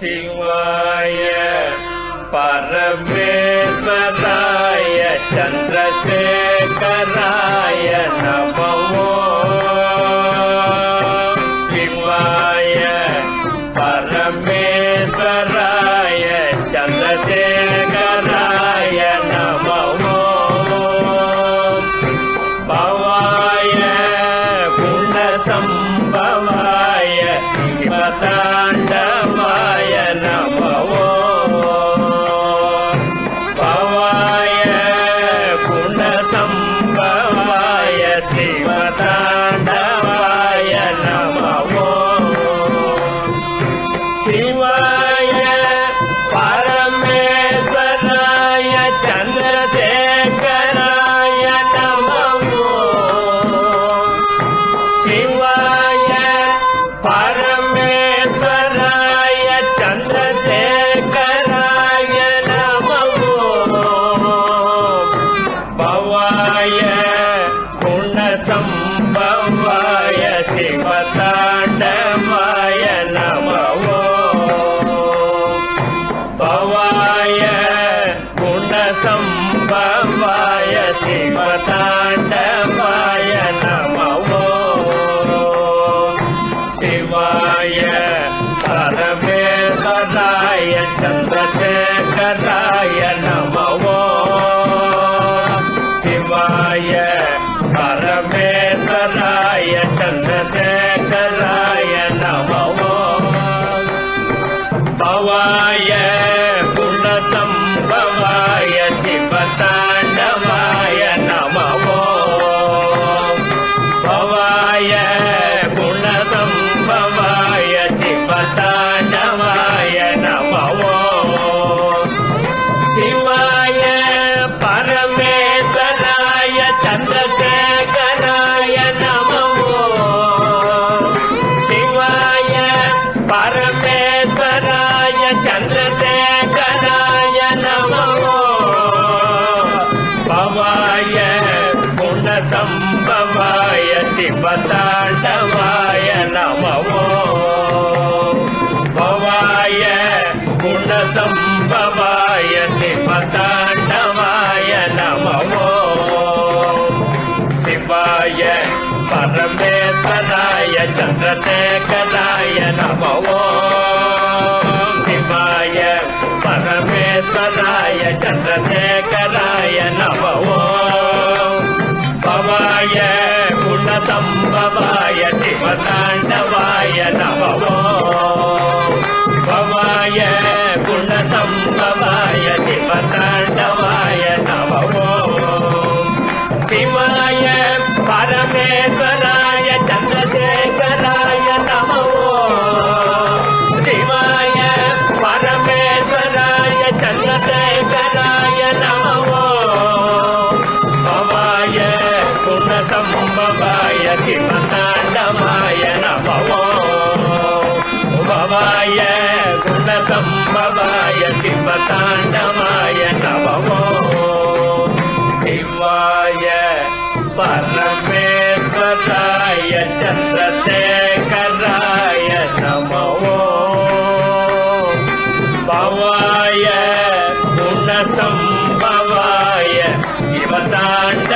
शिवाय परमेश्वराय चन्द्रशेखराय नमो शिवाय परमेश्वराय चन्द्रशेखराय नमो भवाय गुणसम्भवाय शिवताण्डवाय शिवाय परमेश्वराय चन्द्रशेखराय नमो। शिवाय परमेश्वराय गुणसम्भवाय शिवताण्डवाय नमो। शिवाय परमेश्वराय चन्द्रशेखराय नमो। शिवाय परमेश्वराय चन्द्रशेखराय नमो। भवाय शिवताण्डवाय नमो भवाय गुणसम्भवाय शिवताण्डवाय नमो शिवाय परमेश्वराय चन्द्रशेखराय नमो ण्डवायन परमेश्वराय चन्द्रशेखराय नमो। भवाय संभवाय शिवताण्ड